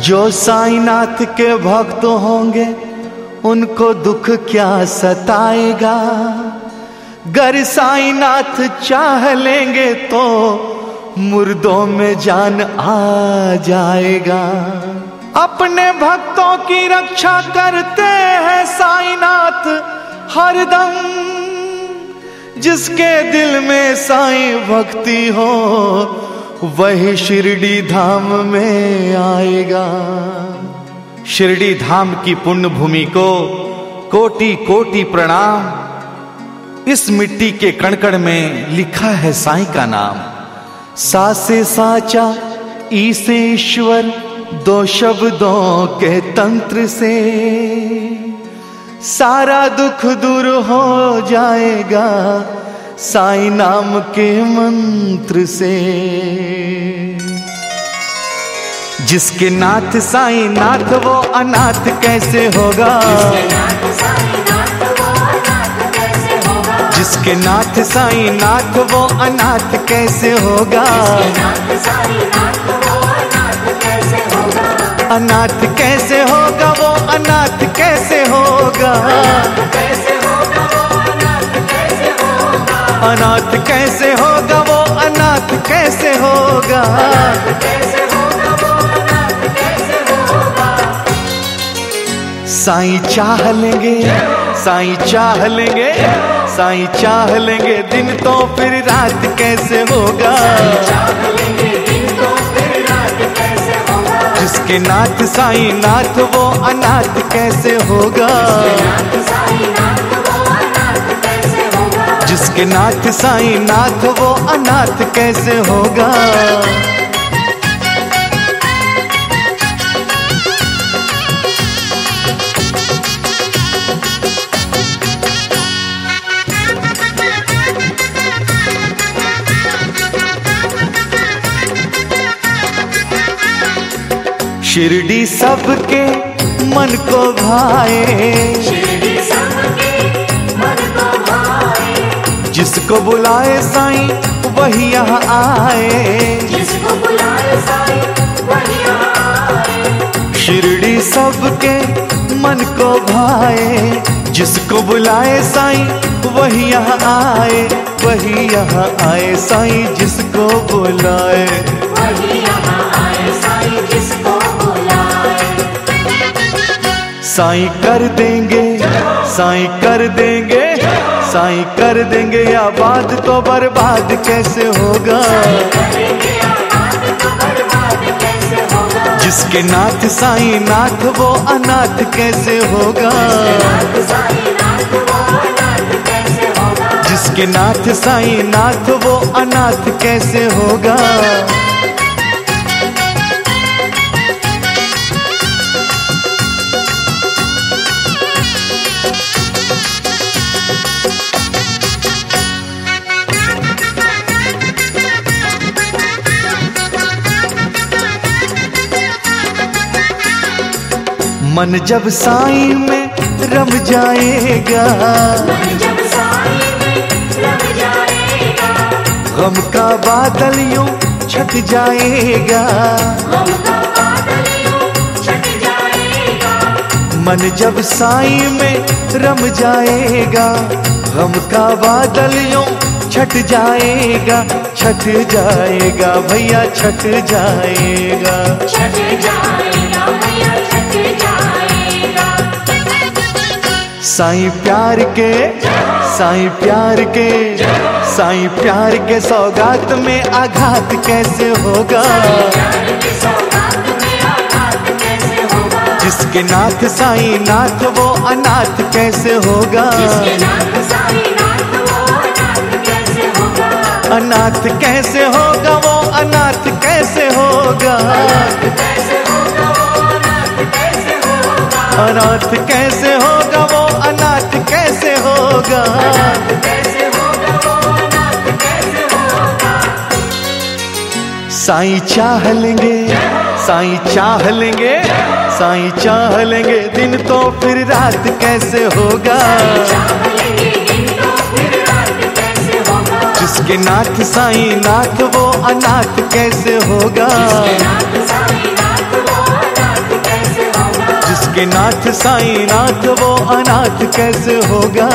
जो साईनाथ के भक्त होंगे, उनको दुख क्या सताएगा? गर साईनाथ चाह लेंगे तो मुर्दों में जान आ जाएगा। अपने भक्तों की रक्षा करते हैं साईनाथ हरदम जिसके दिल में साईं भक्ति हो वही शिरडी धाम में आएगा। शिरडी धाम की पुण्य भूमि को कोटि कोटि प्रणाम। इस मिट्टी के कणकण में लिखा है साईं का नाम। सा से साचा ई से ईश्वर दो शब्दों के तंत्र से। सारा दुख दूर हो जाएगा साई नाम के मंत्र से। जिसके नाथ साई नाथ, वो अनाथ कैसे होगा? जिसके नाथ साई नाथ, वो अनाथ कैसे होगा? अनाथ कैसे होगा, वो अनाथ कैसे होगा? अनाथ कैसे होगा वो अनाथ कैसे होगा? साईं चाह लेंगे, साईं चाह लेंगे, साईं चाह लेंगे दिन तो फिर रात कैसे होगा? जिसके नाथ साईं नाथ वो अनाथ कैसे होगा? जिसके नाथ साई नाथ वो अनाथ कैसे होगा? शिरडी सबके मन को भाए। जिसको बुलाए साईं वही यहाँ आए। जिसको बुलाए साईं आए। शिरडी सबके मन को भाए। जिसको बुलाए साईं वही यहाँ आए। वही यहाँ आए साईं जिसको बुलाए। साईं कर देंगे साईं कर देंगे। साईं कर देंगे आबाद तो बर्बाद कैसे होगा? जिसके नाथ साई नाथ, वो अनाथ कैसे होगा? जिसके नाथ साई नाथ, वो अनाथ कैसे होगा? मन जब साई में रम जाएगा। गम का बादल यूँ छट जाएगा। मन जब साई में रम जाएगा। गम का बादल यूँ छट जाएगा। छट जाएगा भैया छट जाएगा। छट जाएगा भैया छट जाएगा साईं प्यार के, साईं प्यार के, साईं प्यार के सौगात में आघात कैसे होगा? जिसके नाथ साईं नाथ, वो अनाथ कैसे होगा? अनाथ कैसे होगा? वो अनाथ कैसे होगा? अनाथ कैसे होगा वो अनाथ कैसे होगा? साईं चाह लेंगे, साईं चाह लेंगे, साईं चाह लेंगे, दिन तो फिर रात कैसे होगा? जिसके नाथ साईं नाथ वो अनाथ कैसे होगा? नाथ साईं नाथ वो अनाथ कैसे होगा?